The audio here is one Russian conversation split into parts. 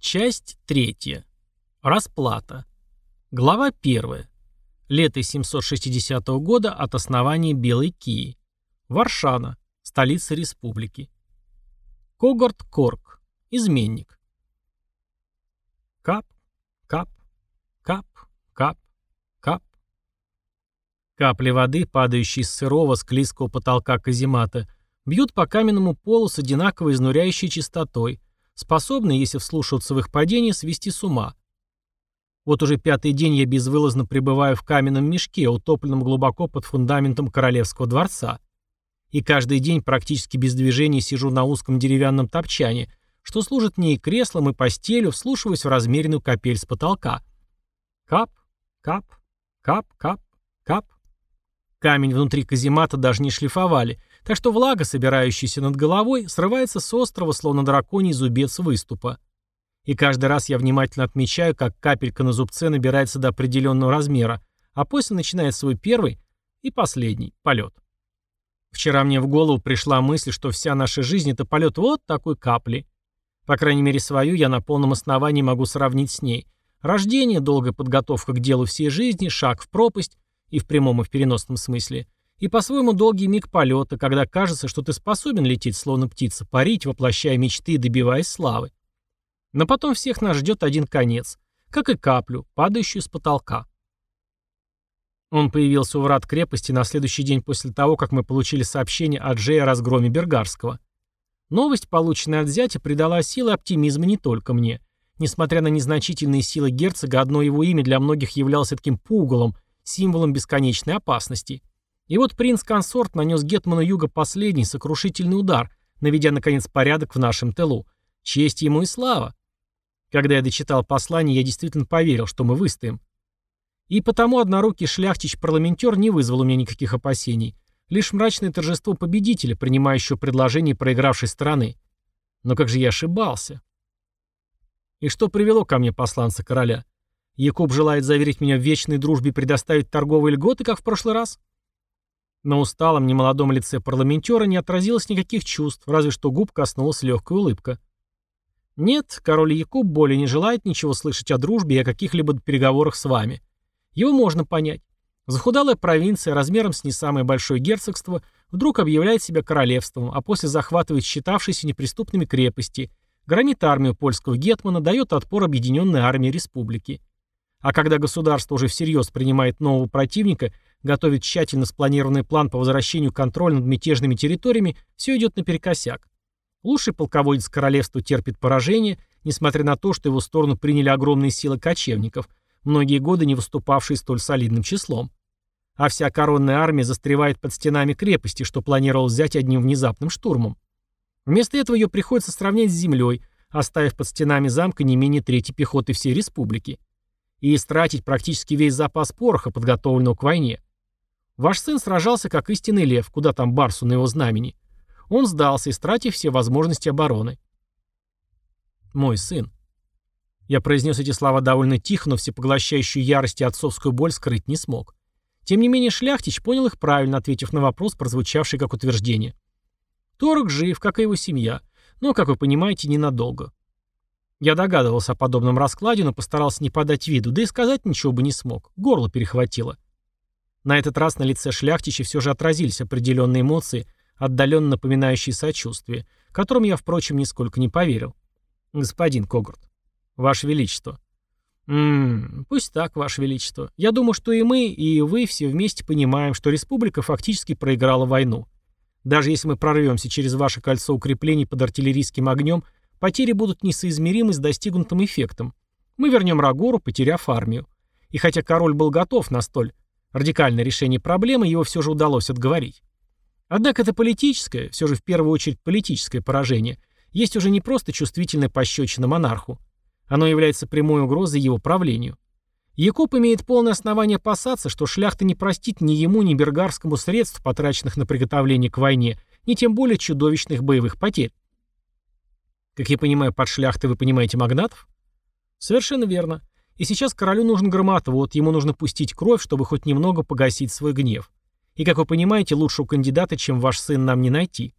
Часть третья. Расплата. Глава первая. Лето 760 года от основания Белой Кии. Варшана, столица республики. Когорт Корк. Изменник. Кап, кап, кап, кап, кап. Капли воды, падающие с сырого склизкого потолка каземата, бьют по каменному полу с одинаково изнуряющей частотой, способные, если вслушиваться в их падение, свести с ума. Вот уже пятый день я безвылазно пребываю в каменном мешке, утопленном глубоко под фундаментом королевского дворца. И каждый день практически без движения сижу на узком деревянном топчане, что служит мне и креслом, и постелью, вслушиваясь в размеренную капель с потолка. Кап, кап, кап, кап, кап. Камень внутри каземата даже не шлифовали, так что влага, собирающаяся над головой, срывается с острова, словно драконий зубец выступа. И каждый раз я внимательно отмечаю, как капелька на зубце набирается до определенного размера, а после начинает свой первый и последний полет. Вчера мне в голову пришла мысль, что вся наша жизнь — это полет вот такой капли. По крайней мере, свою я на полном основании могу сравнить с ней. Рождение, долгая подготовка к делу всей жизни, шаг в пропасть, и в прямом и в переносном смысле, и по-своему долгий миг полета, когда кажется, что ты способен лететь словно птица, парить, воплощая мечты и добиваясь славы. Но потом всех нас ждет один конец, как и каплю, падающую с потолка. Он появился у врат крепости на следующий день после того, как мы получили сообщение от Джея о разгроме Бергарского. Новость, полученная от зятя, придала силы оптимизма не только мне. Несмотря на незначительные силы герцога, одно его имя для многих являлось таким пугалом, символом бесконечной опасности. И вот принц-консорт нанес Гетману Юга последний сокрушительный удар, наведя, наконец, порядок в нашем тылу. Честь ему и слава. Когда я дочитал послание, я действительно поверил, что мы выстоим. И потому однорукий шляхтич-парламентер не вызвал у меня никаких опасений. Лишь мрачное торжество победителя, принимающего предложение проигравшей стороны. Но как же я ошибался? И что привело ко мне посланца короля? Якуб желает заверить меня в вечной дружбе и предоставить торговые льготы, как в прошлый раз? На усталом, немолодом лице парламентера не отразилось никаких чувств, разве что губ коснулась легкая улыбка. Нет, король Якуб более не желает ничего слышать о дружбе и о каких-либо переговорах с вами. Его можно понять. Захудалая провинция, размером с не самое большое герцогство, вдруг объявляет себя королевством, а после захватывает считавшиеся неприступными крепости, гранит армию польского гетмана, дает отпор объединенной армии республики. А когда государство уже всерьез принимает нового противника, готовит тщательно спланированный план по возвращению контроля над мятежными территориями, все идет наперекосяк. Лучший полководец королевства терпит поражение, несмотря на то, что его сторону приняли огромные силы кочевников, многие годы не выступавшие столь солидным числом. А вся коронная армия застревает под стенами крепости, что планировал взять одним внезапным штурмом. Вместо этого ее приходится сравнять с землей, оставив под стенами замка не менее трети пехоты всей республики и истратить практически весь запас пороха, подготовленного к войне. Ваш сын сражался как истинный лев, куда там Барсу на его знамени. Он сдался, истратив все возможности обороны. Мой сын. Я произнес эти слова довольно тихо, но всепоглощающую ярость и отцовскую боль скрыть не смог. Тем не менее Шляхтич понял их правильно, ответив на вопрос, прозвучавший как утверждение. Торг жив, как и его семья, но, как вы понимаете, ненадолго. Я догадывался о подобном раскладе, но постарался не подать виду, да и сказать ничего бы не смог. Горло перехватило. На этот раз на лице шляхтича все же отразились определенные эмоции, отдаленно напоминающие сочувствие, которым я, впрочем, нисколько не поверил. «Господин Когурт, Ваше Величество». «Ммм, пусть так, Ваше Величество. Я думаю, что и мы, и вы все вместе понимаем, что республика фактически проиграла войну. Даже если мы прорвемся через ваше кольцо укреплений под артиллерийским огнем – Потери будут несоизмеримы с достигнутым эффектом. Мы вернем Рагору, потеряв армию. И хотя король был готов на столь радикальное решение проблемы, его все же удалось отговорить. Однако это политическое, все же в первую очередь политическое поражение, есть уже не просто чувствительная пощечина монарху. Оно является прямой угрозой его правлению. Якуб имеет полное основание опасаться, что шляхта не простит ни ему, ни бергарскому средств, потраченных на приготовление к войне, ни тем более чудовищных боевых потерь. Как я понимаю, под шляхтой вы понимаете магнатов? Совершенно верно. И сейчас королю нужен громоотвод, ему нужно пустить кровь, чтобы хоть немного погасить свой гнев. И, как вы понимаете, лучшего кандидата, чем ваш сын, нам не найти.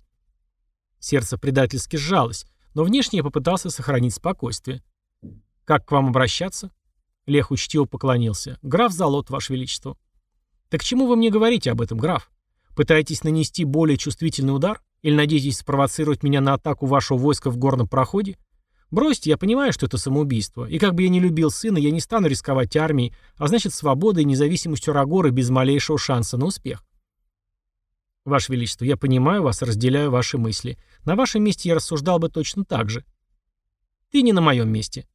Сердце предательски сжалось, но внешне я попытался сохранить спокойствие. Как к вам обращаться? Лех учтиво поклонился. Граф Залот, Ваше Величество. Так чему вы мне говорите об этом, граф? Пытаетесь нанести более чувствительный удар? Или надеетесь спровоцировать меня на атаку вашего войска в горном проходе? Бросьте, я понимаю, что это самоубийство. И как бы я не любил сына, я не стану рисковать армией, а значит свободой и независимостью Рагоры без малейшего шанса на успех. Ваше Величество, я понимаю вас, разделяю ваши мысли. На вашем месте я рассуждал бы точно так же. Ты не на моем месте.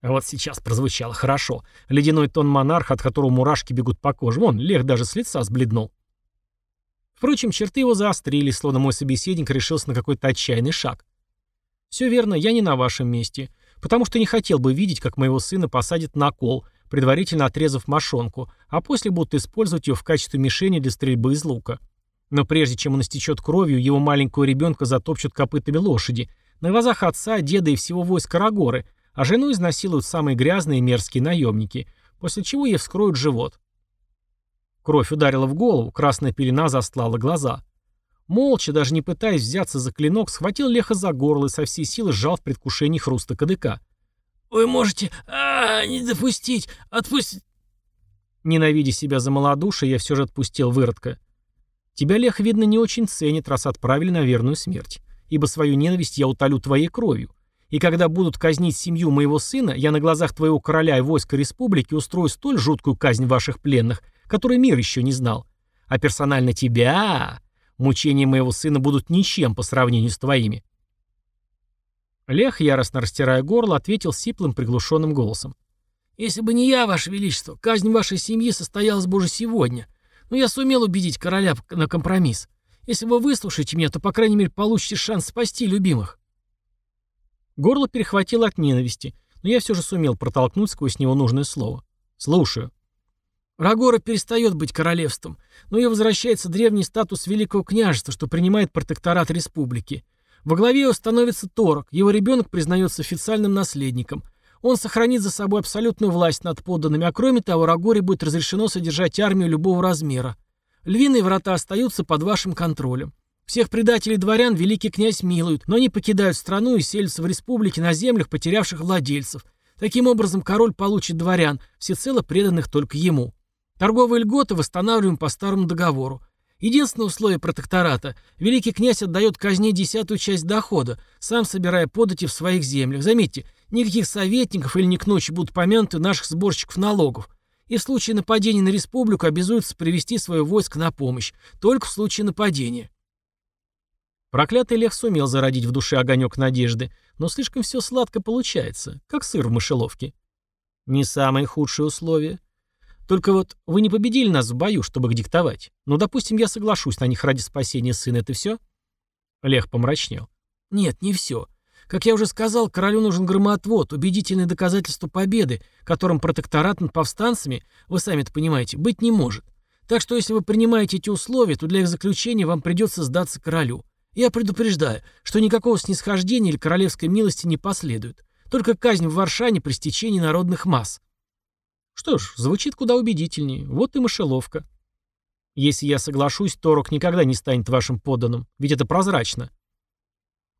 Вот сейчас прозвучало хорошо. Ледяной тон монарха, от которого мурашки бегут по коже. Вон, Лех даже с лица сбледнул. Впрочем, черты его заострились, словно мой собеседник решился на какой-то отчаянный шаг. «Все верно, я не на вашем месте, потому что не хотел бы видеть, как моего сына посадят на кол, предварительно отрезав мошонку, а после будут использовать ее в качестве мишени для стрельбы из лука. Но прежде чем он истечет кровью, его маленького ребенка затопчут копытами лошади, на глазах отца, деда и всего войска Рагоры, а жену изнасилуют самые грязные и мерзкие наемники, после чего ей вскроют живот. Кровь ударила в голову, красная пелена застлала глаза. Молча, даже не пытаясь взяться за клинок, схватил Леха за горло и со всей силы сжал в предвкушении хруста кадыка. «Вы можете... а, не допустить! Отпустить...» Ненавидя себя за малодушие, я все же отпустил выродка. Тебя, Лех, видно, не очень ценит, раз отправили на верную смерть. Ибо свою ненависть я утолю твоей кровью. И когда будут казнить семью моего сына, я на глазах твоего короля и войска республики устрою столь жуткую казнь ваших пленных, который мир еще не знал. А персонально тебя... Мучения моего сына будут ничем по сравнению с твоими. Лех, яростно растирая горло, ответил сиплым приглушенным голосом. «Если бы не я, Ваше Величество, казнь вашей семьи состоялась бы уже сегодня. Но я сумел убедить короля на компромисс. Если вы выслушаете меня, то, по крайней мере, получите шанс спасти любимых». Горло перехватило от ненависти, но я все же сумел протолкнуть сквозь него нужное слово. «Слушаю». Рагора перестает быть королевством, но ее возвращается древний статус Великого княжества, что принимает протекторат республики. Во главе его становится Торок, его ребенок признается официальным наследником. Он сохранит за собой абсолютную власть над подданными, а кроме того, Рагоре будет разрешено содержать армию любого размера. Львиные врата остаются под вашим контролем. Всех предателей дворян великий князь милует, но они покидают страну и селятся в республике на землях, потерявших владельцев. Таким образом, король получит дворян, всецело преданных только ему. Торговые льготы восстанавливаем по старому договору. Единственное условие протектората – великий князь отдает казне десятую часть дохода, сам собирая подати в своих землях. Заметьте, никаких советников или не к ночи будут помянуты наших сборщиков налогов. И в случае нападения на республику обязуются привести свое войско на помощь. Только в случае нападения. Проклятый Лех сумел зародить в душе огонек надежды, но слишком все сладко получается, как сыр в мышеловке. Не самые худшие условия. Только вот вы не победили нас в бою, чтобы их диктовать. Ну, допустим, я соглашусь на них ради спасения сына, это все? Лех помрачнел. Нет, не все. Как я уже сказал, королю нужен громоотвод, убедительное доказательство победы, которым протекторат над повстанцами, вы сами это понимаете, быть не может. Так что если вы принимаете эти условия, то для их заключения вам придется сдаться королю. Я предупреждаю, что никакого снисхождения или королевской милости не последует. Только казнь в Варшане при стечении народных масс. Что ж, звучит куда убедительнее. Вот и мышеловка. Если я соглашусь, Торок никогда не станет вашим подданным, ведь это прозрачно.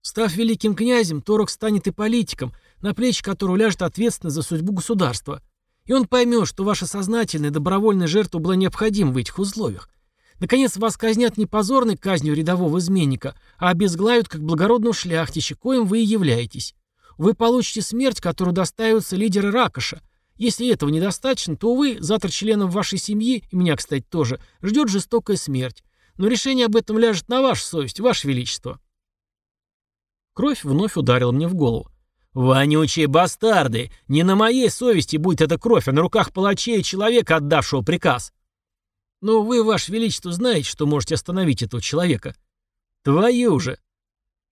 Став великим князем, Торок станет и политиком, на плечи которого ляжет ответственность за судьбу государства. И он поймет, что ваша сознательная добровольная жертва была необходима в этих условиях. Наконец, вас казнят не позорной казнью рядового изменника, а обезглавят как благородного шляхтища, коим вы и являетесь. Вы получите смерть, которую достаются лидеры Ракоша, если этого недостаточно, то, увы, завтра членов вашей семьи, и меня, кстати, тоже, ждет жестокая смерть. Но решение об этом ляжет на вашу совесть, ваше величество. Кровь вновь ударила мне в голову. «Вонючие бастарды! Не на моей совести будет эта кровь, а на руках палачей человека, отдавшего приказ!» «Но вы, ваше величество, знаете, что можете остановить этого человека». «Твою же!»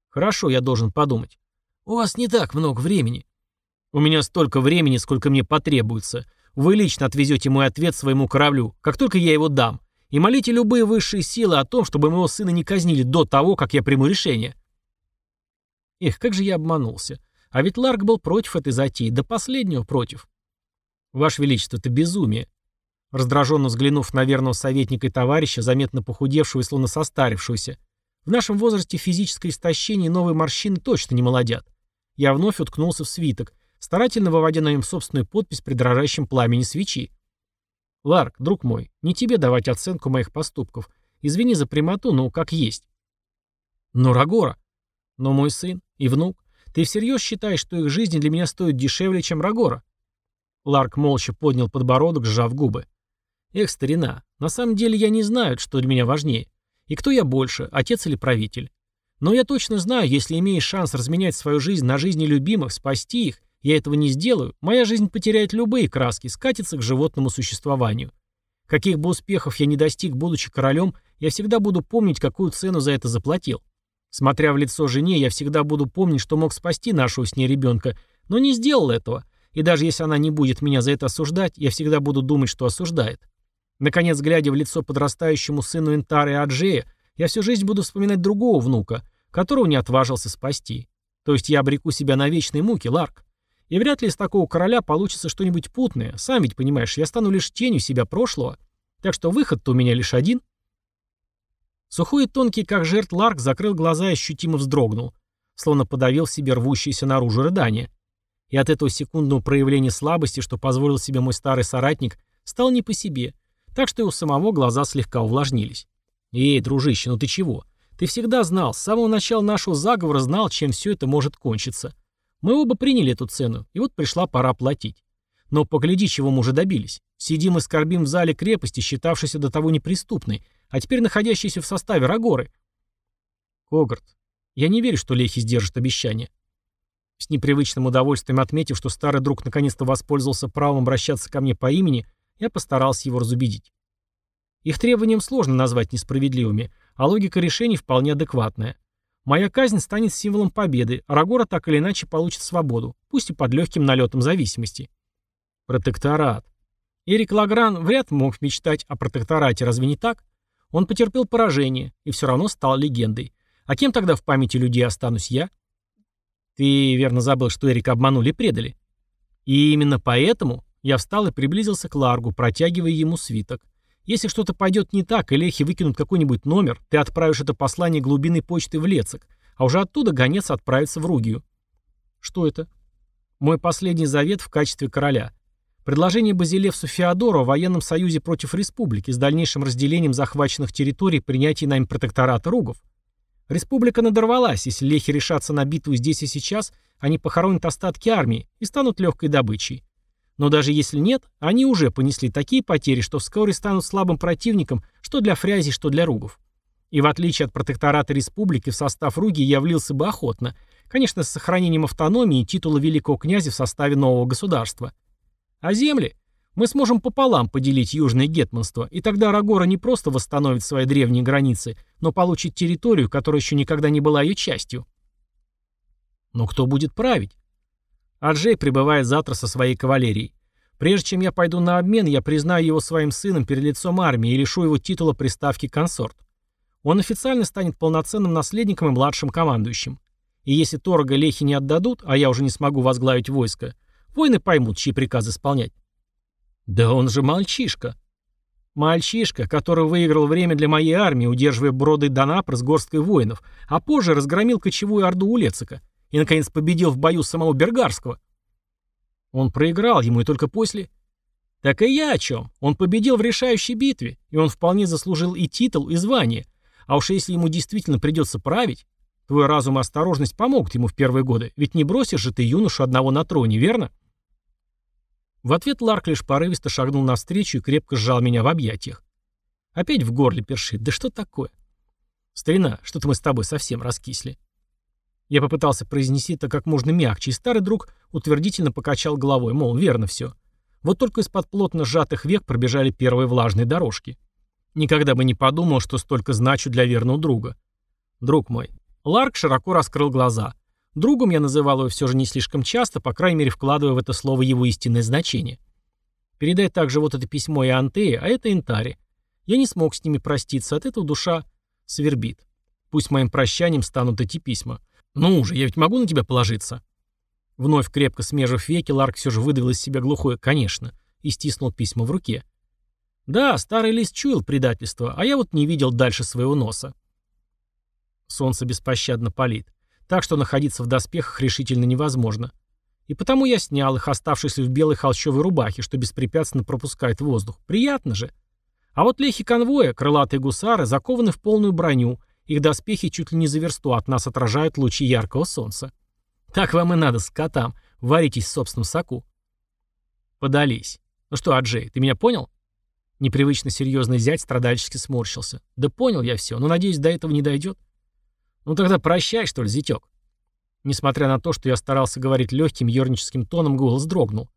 «Хорошо, я должен подумать. У вас не так много времени. У меня столько времени, сколько мне потребуется. Вы лично отвезете мой ответ своему кораблю, как только я его дам. И молите любые высшие силы о том, чтобы моего сына не казнили до того, как я приму решение. Эх, как же я обманулся. А ведь Ларк был против этой затеи, до последнего против. Ваше Величество, это безумие. Раздраженно взглянув на верного советника и товарища, заметно похудевшего и словно состарившегося, в нашем возрасте физическое истощение и новые морщины точно не молодят. Я вновь уткнулся в свиток, старательно выводя на нем собственную подпись при дрожащем пламени свечи. «Ларк, друг мой, не тебе давать оценку моих поступков. Извини за прямоту, но как есть». «Но Рагора?» «Но мой сын и внук. Ты всерьез считаешь, что их жизни для меня стоят дешевле, чем Рагора?» Ларк молча поднял подбородок, сжав губы. «Эх, старина, на самом деле я не знаю, что для меня важнее. И кто я больше, отец или правитель. Но я точно знаю, если имеешь шанс разменять свою жизнь на жизни любимых, спасти их, я этого не сделаю, моя жизнь потеряет любые краски, скатится к животному существованию. Каких бы успехов я не достиг, будучи королем, я всегда буду помнить, какую цену за это заплатил. Смотря в лицо жене, я всегда буду помнить, что мог спасти нашего с ней ребенка, но не сделал этого. И даже если она не будет меня за это осуждать, я всегда буду думать, что осуждает. Наконец, глядя в лицо подрастающему сыну Интары и Аджея, я всю жизнь буду вспоминать другого внука, которого не отважился спасти. То есть я обреку себя на вечные муки, Ларк. И вряд ли из такого короля получится что-нибудь путное. Сам ведь понимаешь, я стану лишь тенью себя прошлого. Так что выход-то у меня лишь один. Сухой и тонкий, как жертв Ларк, закрыл глаза и ощутимо вздрогнул, словно подавил себе рвущееся наружу рыдание. И от этого секундного проявления слабости, что позволил себе мой старый соратник, стал не по себе, так что и у самого глаза слегка увлажнились. «Эй, дружище, ну ты чего? Ты всегда знал, с самого начала нашего заговора знал, чем все это может кончиться. Мы оба приняли эту цену, и вот пришла пора платить. Но погляди, чего мы уже добились. Сидим и скорбим в зале крепости, считавшейся до того неприступной, а теперь находящейся в составе Рагоры. Когарт, я не верю, что Лехи сдержит обещание. С непривычным удовольствием отметив, что старый друг наконец-то воспользовался правом обращаться ко мне по имени, я постарался его разубедить. Их требованиям сложно назвать несправедливыми, а логика решений вполне адекватная. Моя казнь станет символом победы, а Рагора так или иначе получит свободу, пусть и под легким налетом зависимости. Протекторат. Эрик Лагран вряд мог мечтать о протекторате, разве не так? Он потерпел поражение и все равно стал легендой. А кем тогда в памяти людей останусь я? Ты верно забыл, что Эрика обманули и предали. И именно поэтому я встал и приблизился к Ларгу, протягивая ему свиток. Если что-то пойдет не так, и лехи выкинут какой-нибудь номер, ты отправишь это послание глубины почты в Лецик, а уже оттуда гонец отправится в Ругию. Что это? Мой последний завет в качестве короля. Предложение Базилевсу Феодору о военном союзе против республики с дальнейшим разделением захваченных территорий и принятием нами протектората Ругов. Республика надорвалась, если лехи решатся на битву здесь и сейчас, они похоронят остатки армии и станут легкой добычей. Но даже если нет, они уже понесли такие потери, что вскоре станут слабым противником что для фрязи, что для ругов. И в отличие от протектората республики в состав Руги я влился бы охотно, конечно, с сохранением автономии и титула великого князя в составе нового государства. А земли? Мы сможем пополам поделить южное гетманство, и тогда Рагора не просто восстановит свои древние границы, но получит территорию, которая еще никогда не была ее частью. Но кто будет править? Аджей прибывает завтра со своей кавалерией. Прежде чем я пойду на обмен, я признаю его своим сыном перед лицом армии и лишу его титула приставки «консорт». Он официально станет полноценным наследником и младшим командующим. И если Торга Лехи не отдадут, а я уже не смогу возглавить войско, воины поймут, чьи приказы исполнять. Да он же мальчишка. Мальчишка, который выиграл время для моей армии, удерживая броды Донапр с горсткой воинов, а позже разгромил кочевую орду Улецика и, наконец, победил в бою самого Бергарского. Он проиграл ему и только после... Так и я о чем. Он победил в решающей битве, и он вполне заслужил и титул, и звание. А уж если ему действительно придется править, твой разум и осторожность помогут ему в первые годы, ведь не бросишь же ты юношу одного на троне, верно? В ответ Ларк лишь порывисто шагнул навстречу и крепко сжал меня в объятиях. Опять в горле першит. Да что такое? Старина, что-то мы с тобой совсем раскисли. Я попытался произнести это как можно мягче, и старый друг утвердительно покачал головой, мол, верно все. Вот только из-под плотно сжатых век пробежали первые влажные дорожки. Никогда бы не подумал, что столько значу для верного друга. Друг мой. Ларк широко раскрыл глаза. Другом я называл его все же не слишком часто, по крайней мере вкладывая в это слово его истинное значение. Передай также вот это письмо и Антее, а это Интаре. Я не смог с ними проститься, от этого душа свербит. Пусть моим прощанием станут эти письма. «Ну уже, я ведь могу на тебя положиться?» Вновь крепко смежив веки, Ларк все же выдавил из себя глухое «конечно» и стиснул письма в руке. «Да, старый лист чуял предательство, а я вот не видел дальше своего носа». Солнце беспощадно палит, так что находиться в доспехах решительно невозможно. И потому я снял их, оставшись в белой холщовой рубахе, что беспрепятственно пропускает воздух. Приятно же. А вот лехи конвоя, крылатые гусары, закованы в полную броню, их доспехи чуть ли не за версту от нас отражают лучи яркого солнца. Так вам и надо, скотам, варитесь в собственном соку. Подались. Ну что, Аджей, ты меня понял? Непривычно серьезный зять страдальчески сморщился. Да понял я все, но, надеюсь, до этого не дойдет. Ну тогда прощай, что ли, зятек. Несмотря на то, что я старался говорить легким, ерническим тоном, голос дрогнул.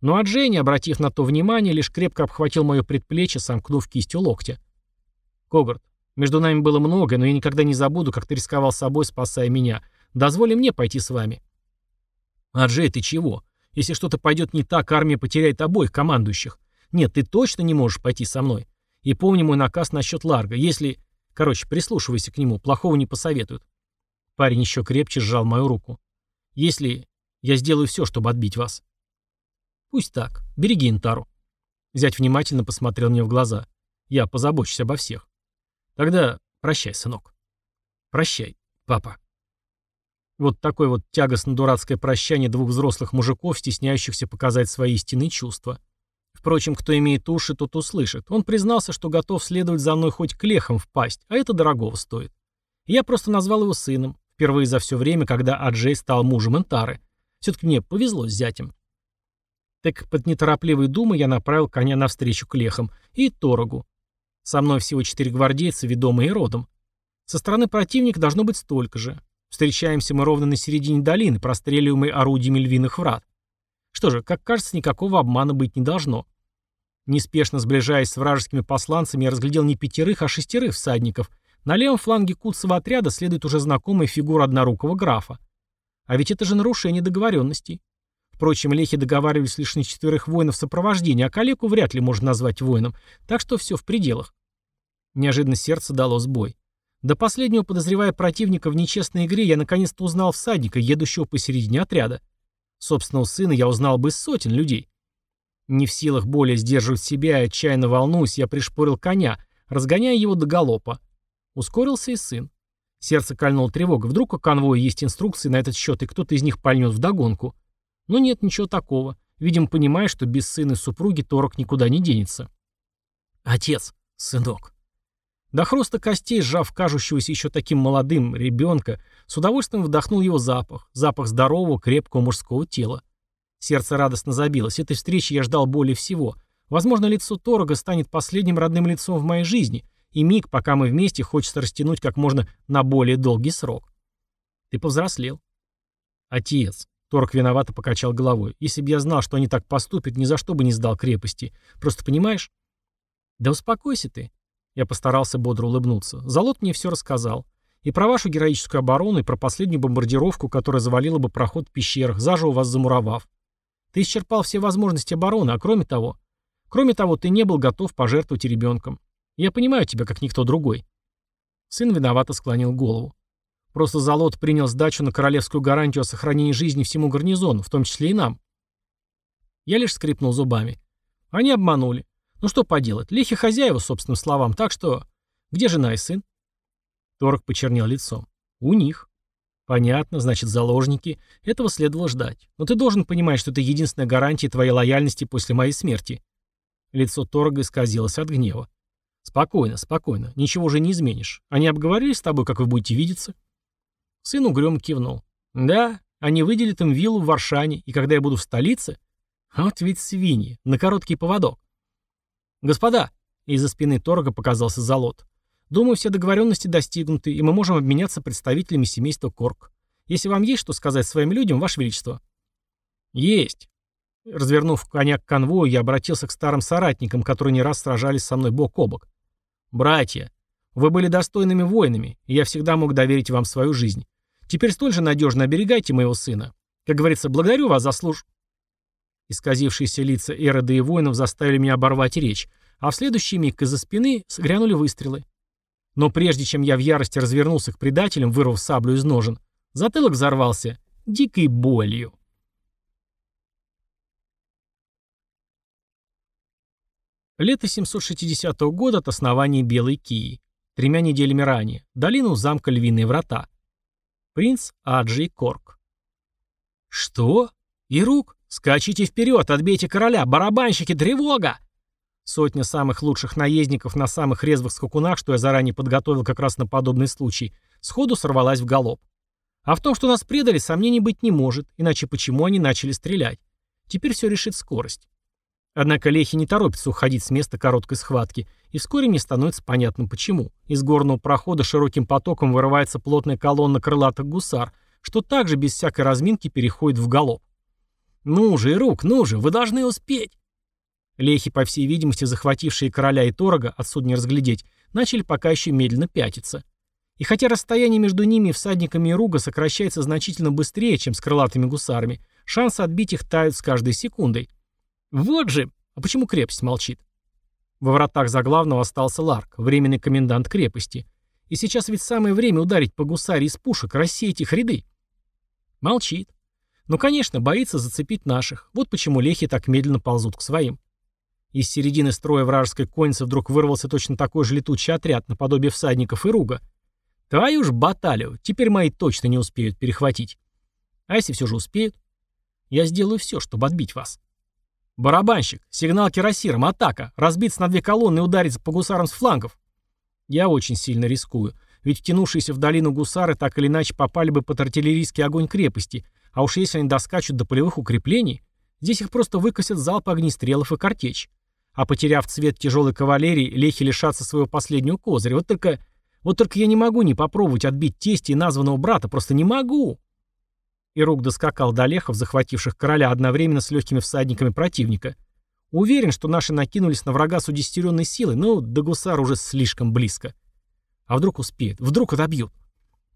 Но Аджей, не обратив на то внимания, лишь крепко обхватил мое предплечье, сомкнув кистью локтя. Когарт, между нами было многое, но я никогда не забуду, как ты рисковал собой, спасая меня. Дозволи мне пойти с вами. Аджей, ты чего? Если что-то пойдет не так, армия потеряет обоих командующих. Нет, ты точно не можешь пойти со мной. И помни мой наказ насчет Ларга. Если... Короче, прислушивайся к нему, плохого не посоветуют. Парень еще крепче сжал мою руку. Если... Я сделаю все, чтобы отбить вас. Пусть так. Береги Интару. Зять внимательно посмотрел мне в глаза. Я позабочусь обо всех. Тогда прощай, сынок. Прощай, папа. Вот такое вот тягостно-дурацкое прощание двух взрослых мужиков, стесняющихся показать свои истинные чувства. Впрочем, кто имеет уши, тот услышит. Он признался, что готов следовать за мной хоть клехом в пасть, а это дорогого стоит. Я просто назвал его сыном, впервые за все время, когда Аджей стал мужем Энтары. Все-таки мне повезло с зятем. Так под неторопливой думой я направил коня навстречу клехам и Торогу. Со мной всего четыре гвардейца, ведомые родом. Со стороны противника должно быть столько же. Встречаемся мы ровно на середине долины, простреливаемой орудиями львиных врат. Что же, как кажется, никакого обмана быть не должно. Неспешно сближаясь с вражескими посланцами, я разглядел не пятерых, а шестерых всадников. На левом фланге Куцова отряда следует уже знакомая фигура однорукого графа. А ведь это же нарушение договоренностей. Впрочем, лехи договаривались лишь на четверых воинов сопровождения, а калеку вряд ли можно назвать воином, так что все в пределах. Неожиданно сердце дало сбой. До последнего подозревая противника в нечестной игре, я наконец-то узнал всадника, едущего посередине отряда. Собственного сына я узнал бы из сотен людей. Не в силах более сдерживать себя и отчаянно волнуюсь, я пришпорил коня, разгоняя его до галопа. Ускорился и сын. Сердце кольнуло тревога. Вдруг у конвоя есть инструкции на этот счет, и кто-то из них пальнет вдогонку. Но нет ничего такого. Видимо, понимая, что без сына и супруги Торок никуда не денется. Отец, сынок. До хруста костей, сжав кажущегося еще таким молодым ребенка, с удовольствием вдохнул его запах, запах здорового, крепкого мужского тела. Сердце радостно забилось. Этой встречи я ждал более всего. Возможно, лицо Торога станет последним родным лицом в моей жизни, и миг, пока мы вместе, хочется растянуть как можно на более долгий срок. Ты повзрослел. Отец. Торг виновато покачал головой. Если бы я знал, что они так поступят, ни за что бы не сдал крепости. Просто понимаешь? Да успокойся ты. Я постарался бодро улыбнуться. Залот мне все рассказал. И про вашу героическую оборону, и про последнюю бомбардировку, которая завалила бы проход в пещерах, заживо вас замуровав. Ты исчерпал все возможности обороны, а кроме того... Кроме того, ты не был готов пожертвовать ребенком. Я понимаю тебя, как никто другой. Сын виновато склонил голову. Просто Залот принял сдачу на королевскую гарантию о сохранении жизни всему гарнизону, в том числе и нам. Я лишь скрипнул зубами. Они обманули. Ну что поделать, лихи хозяева, собственным словам, так что... Где жена и сын? Торг почернел лицом. У них. Понятно, значит, заложники. Этого следовало ждать. Но ты должен понимать, что это единственная гарантия твоей лояльности после моей смерти. Лицо Торга исказилось от гнева. Спокойно, спокойно. Ничего уже не изменишь. Они обговорили с тобой, как вы будете видеться? Сын угрюм кивнул. Да, они выделят им виллу в Варшане, и когда я буду в столице... Вот ведь свиньи, на короткий поводок. «Господа!» — из-за спины торга показался Залот. «Думаю, все договоренности достигнуты, и мы можем обменяться представителями семейства Корк. Если вам есть что сказать своим людям, Ваше Величество». «Есть!» Развернув коня к конвою, я обратился к старым соратникам, которые не раз сражались со мной бок о бок. «Братья, вы были достойными воинами, и я всегда мог доверить вам свою жизнь. Теперь столь же надежно оберегайте моего сына. Как говорится, благодарю вас за служ...» Исказившиеся лица Эрода и воинов заставили меня оборвать речь, а в следующий миг из-за спины сгрянули выстрелы. Но прежде чем я в ярости развернулся к предателям, вырвав саблю из ножен, затылок взорвался дикой болью. Лето 760 года от основания Белой Кии. Тремя неделями ранее. Долину замка Львиные Врата. Принц Аджей Корк. «Что?» «И рук! Скачите вперед! Отбейте короля! Барабанщики! Тревога!» Сотня самых лучших наездников на самых резвых скакунах, что я заранее подготовил как раз на подобный случай, сходу сорвалась в галоп. А в том, что нас предали, сомнений быть не может, иначе почему они начали стрелять? Теперь все решит скорость. Однако лехи не торопятся уходить с места короткой схватки, и вскоре мне становится понятно почему. Из горного прохода широким потоком вырывается плотная колонна крылатых гусар, что также без всякой разминки переходит в галоп. «Ну же, Ирук, ну же, вы должны успеть!» Лехи, по всей видимости, захватившие короля и Торога, отсюда не разглядеть, начали пока еще медленно пятиться. И хотя расстояние между ними и всадниками Ируга сокращается значительно быстрее, чем с крылатыми гусарами, шансы отбить их тают с каждой секундой. Вот же! А почему крепость молчит? Во вратах заглавного остался Ларк, временный комендант крепости. И сейчас ведь самое время ударить по гусаре из пушек, рассеять их ряды. Молчит. Ну, конечно, боится зацепить наших. Вот почему лехи так медленно ползут к своим. Из середины строя вражеской конницы вдруг вырвался точно такой же летучий отряд, наподобие всадников и руга. Твою ж баталию, теперь мои точно не успеют перехватить. А если все же успеют? Я сделаю все, чтобы отбить вас. Барабанщик, сигнал кирасиром, атака, разбиться на две колонны и ударить по гусарам с флангов. Я очень сильно рискую, ведь втянувшиеся в долину гусары так или иначе попали бы под артиллерийский огонь крепости, а уж если они доскачут до полевых укреплений, здесь их просто выкосят залпы огнестрелов и картечь. А потеряв цвет тяжелой кавалерии, лехи лишатся своего последнего козыря. Вот только... Вот только я не могу не попробовать отбить тести и названного брата, просто не могу. Ирук доскакал до лехов, захвативших короля одновременно с легкими всадниками противника. Уверен, что наши накинулись на врага с удестеренной силой, но до гусара уже слишком близко. А вдруг успеют? Вдруг отобьют?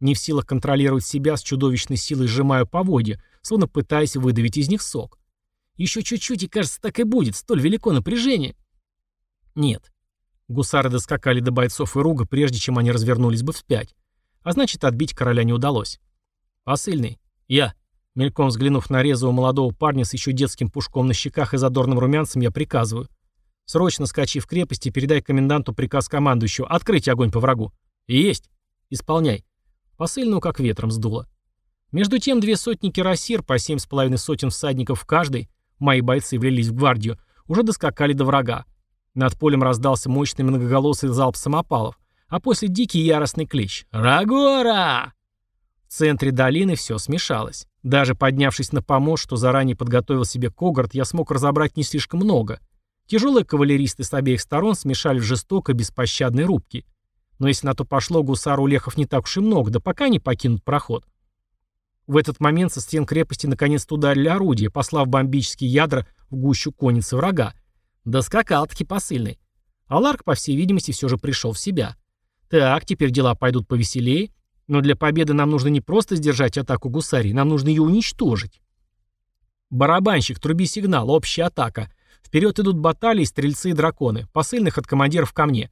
Не в силах контролировать себя, с чудовищной силой сжимаю поводья, словно пытаясь выдавить из них сок. Еще чуть-чуть, и кажется, так и будет, столь велико напряжение. Нет. Гусары доскакали до бойцов и руга, прежде чем они развернулись бы вспять. А значит, отбить короля не удалось. Посыльный. Я. Мельком взглянув на резвого молодого парня с еще детским пушком на щеках и задорным румянцем, я приказываю. Срочно скачи в крепости, передай коменданту приказ командующего. Открыть огонь по врагу. Есть. Исполняй. Посыльного как ветром сдуло. Между тем две сотни кирасир, по семь с половиной сотен всадников в каждой, мои бойцы влились в гвардию, уже доскакали до врага. Над полем раздался мощный многоголосый залп самопалов, а после дикий яростный клич «Рагора!». В центре долины все смешалось. Даже поднявшись на помост, что заранее подготовил себе Когарт, я смог разобрать не слишком много. Тяжелые кавалеристы с обеих сторон смешали в жестоко беспощадной рубки. Но если на то пошло, гусар у лехов не так уж и много, да пока не покинут проход. В этот момент со стен крепости наконец-то ударили орудия, послав бомбические ядра в гущу конницы врага. Доскакал-таки посыльный. А Ларк, по всей видимости, все же пришел в себя. Так, теперь дела пойдут повеселее. Но для победы нам нужно не просто сдержать атаку гусарей, нам нужно ее уничтожить. Барабанщик, труби сигнал, общая атака. Вперед идут баталии, стрельцы и драконы. Посыльных от командиров ко мне.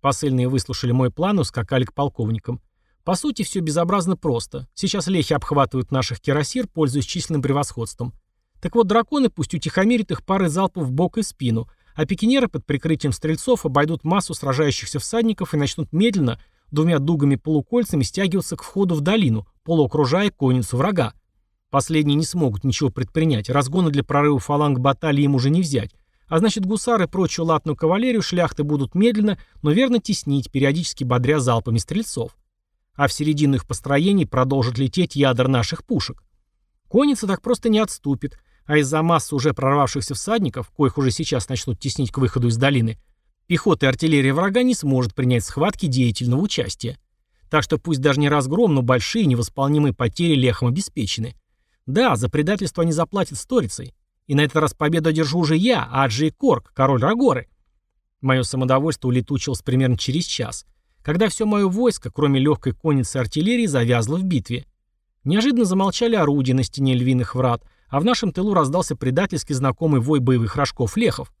Посыльные выслушали мой план и ускакали к полковникам. По сути, все безобразно просто. Сейчас лехи обхватывают наших кирасир, пользуясь численным превосходством. Так вот, драконы пусть утихомирят их пары залпов в бок и спину, а пикинеры под прикрытием стрельцов обойдут массу сражающихся всадников и начнут медленно, двумя дугами-полукольцами, стягиваться к входу в долину, полуокружая конницу врага. Последние не смогут ничего предпринять, разгоны для прорыва фаланг баталии им уже не взять, а значит гусары и прочую латную кавалерию шляхты будут медленно, но верно теснить, периодически бодря залпами стрельцов а в середину их построений продолжат лететь ядра наших пушек. Конница так просто не отступит, а из-за массы уже прорвавшихся всадников, коих уже сейчас начнут теснить к выходу из долины, пехота и артиллерия врага не сможет принять в схватке деятельного участия. Так что пусть даже не разгром, но большие невосполнимые потери лехом обеспечены. Да, за предательство они заплатят сторицей. И на этот раз победу одержу уже я, Аджи Корк, король Рагоры. Мое самодовольство улетучилось примерно через час – когда все мое войско, кроме легкой конницы и артиллерии, завязло в битве. Неожиданно замолчали орудия на стене львиных врат, а в нашем тылу раздался предательски знакомый вой боевых рожков лехов.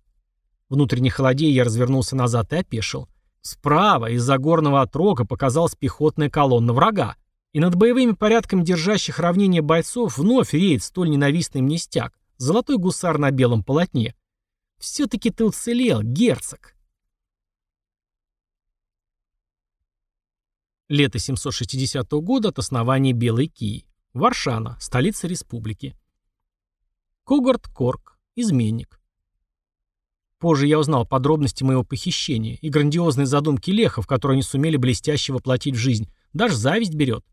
Внутренне холодея я развернулся назад и опешил. Справа, из-за горного отрога, показалась пехотная колонна врага. И над боевыми порядками держащих равнение бойцов вновь реет столь ненавистный мне стяг. Золотой гусар на белом полотне. Все-таки ты уцелел, герцог. Лето 760 года от основания Белой Кии. Варшана, столица республики. Когарт Корк. Изменник. Позже я узнал подробности моего похищения и грандиозные задумки лехов, которые они сумели блестяще воплотить в жизнь. Даже зависть берет.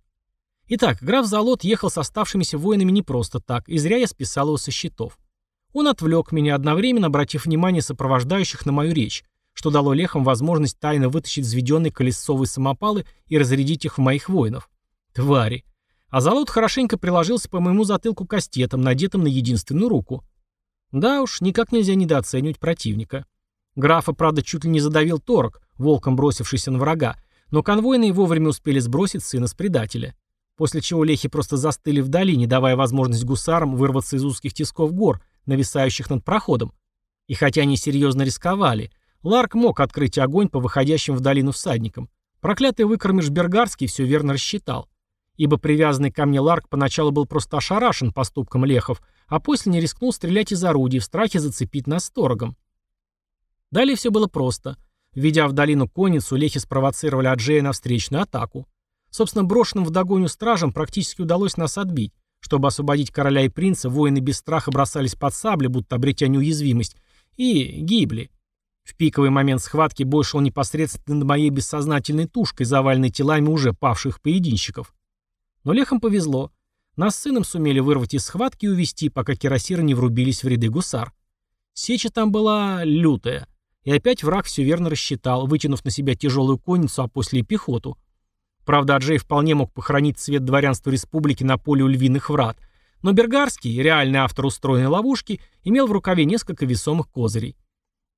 Итак, граф Залот ехал с оставшимися воинами не просто так, и зря я списал его со счетов. Он отвлек меня, одновременно обратив внимание сопровождающих на мою речь, что дало лехам возможность тайно вытащить взведенные колесовые самопалы и разрядить их в моих воинов. Твари. А Залот хорошенько приложился по моему затылку кастетом, надетым на единственную руку. Да уж, никак нельзя недооценивать противника. Графа, правда, чуть ли не задавил торг, волком бросившийся на врага, но конвойные вовремя успели сбросить сына с предателя. После чего лехи просто застыли вдали, не давая возможность гусарам вырваться из узких тисков гор, нависающих над проходом. И хотя они серьезно рисковали, Ларк мог открыть огонь по выходящим в долину всадникам. Проклятый выкормыш Бергарский все верно рассчитал ибо привязанный ко мне Ларк поначалу был просто ошарашен поступком лехов, а после не рискнул стрелять из орудий в страхе зацепить нас торгом. Далее все было просто. Введя в долину конницу, лехи спровоцировали Аджея на встречную атаку. Собственно, брошенным в догоню стражам практически удалось нас отбить. Чтобы освободить короля и принца, воины без страха бросались под сабли, будто обретя неуязвимость, и гибли. В пиковый момент схватки бой шел непосредственно над моей бессознательной тушкой, заваленной телами уже павших поединщиков. Но лехам повезло. Нас с сыном сумели вырвать из схватки и увести, пока кирасиры не врубились в ряды гусар. Сеча там была лютая. И опять враг все верно рассчитал, вытянув на себя тяжелую конницу, а после и пехоту. Правда, Аджей вполне мог похоронить цвет дворянства республики на поле у львиных врат, но Бергарский, реальный автор устроенной ловушки, имел в рукаве несколько весомых козырей.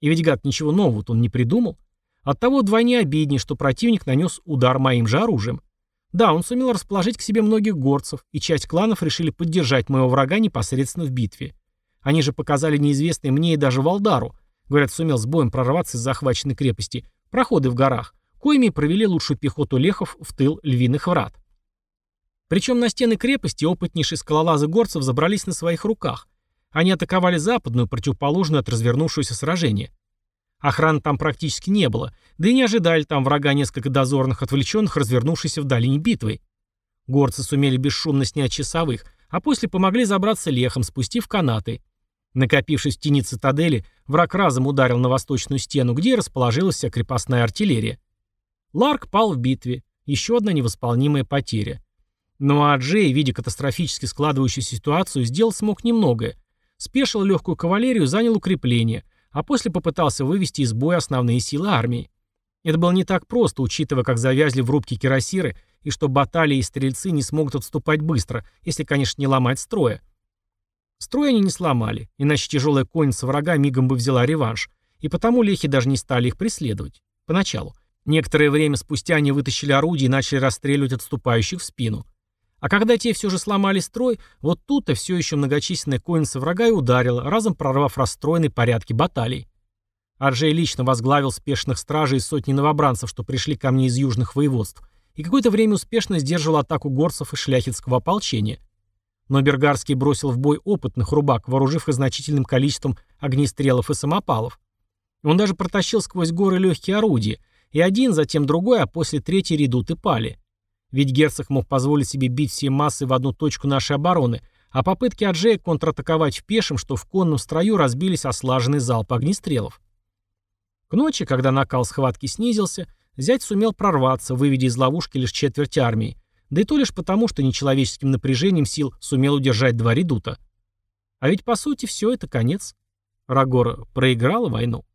И ведь гад ничего нового он не придумал. Оттого вдвойне обиднее, что противник нанес удар моим же оружием. Да, он сумел расположить к себе многих горцев, и часть кланов решили поддержать моего врага непосредственно в битве. Они же показали неизвестные мне и даже Валдару, говорят, сумел с боем прорваться из захваченной крепости, проходы в горах, коими провели лучшую пехоту лехов в тыл львиных врат. Причем на стены крепости опытнейшие скалолазы горцев забрались на своих руках. Они атаковали западную, противоположную от развернувшегося сражения. Охраны там практически не было, да и не ожидали там врага несколько дозорных отвлеченных, развернувшихся в долине битвы. Горцы сумели бесшумно снять часовых, а после помогли забраться лехом, спустив канаты. Накопившись в тени цитадели, враг разом ударил на восточную стену, где расположилась вся крепостная артиллерия. Ларк пал в битве, еще одна невосполнимая потеря. Ну а Джей, видя катастрофически складывающуюся ситуацию, сделал смог немногое. Спешил легкую кавалерию, занял укрепление – а после попытался вывести из боя основные силы армии. Это было не так просто, учитывая, как завязли в рубке кирасиры, и что баталии и стрельцы не смогут отступать быстро, если, конечно, не ломать строя. Строй они не сломали, иначе тяжелая конница врага мигом бы взяла реванш, и потому лехи даже не стали их преследовать. Поначалу. Некоторое время спустя они вытащили орудие и начали расстреливать отступающих в спину. А когда те все же сломали строй, вот тут-то все еще многочисленная конница врага и ударила, разом прорвав расстроенные порядки баталий. Арджей лично возглавил спешных стражей и сотни новобранцев, что пришли ко мне из южных воеводств, и какое-то время успешно сдерживал атаку горцев и шляхетского ополчения. Но Бергарский бросил в бой опытных рубак, вооружив их значительным количеством огнестрелов и самопалов. Он даже протащил сквозь горы легкие орудия, и один, затем другой, а после третий редуты пали. Ведь герцог мог позволить себе бить все массы в одну точку нашей обороны, а попытки Аджея контратаковать в пешем, что в конном строю разбились о слаженный залп огнестрелов. К ночи, когда накал схватки снизился, зять сумел прорваться, выведя из ловушки лишь четверть армии, да и то лишь потому, что нечеловеческим напряжением сил сумел удержать два редута. А ведь по сути все это конец. Рагора проиграла войну.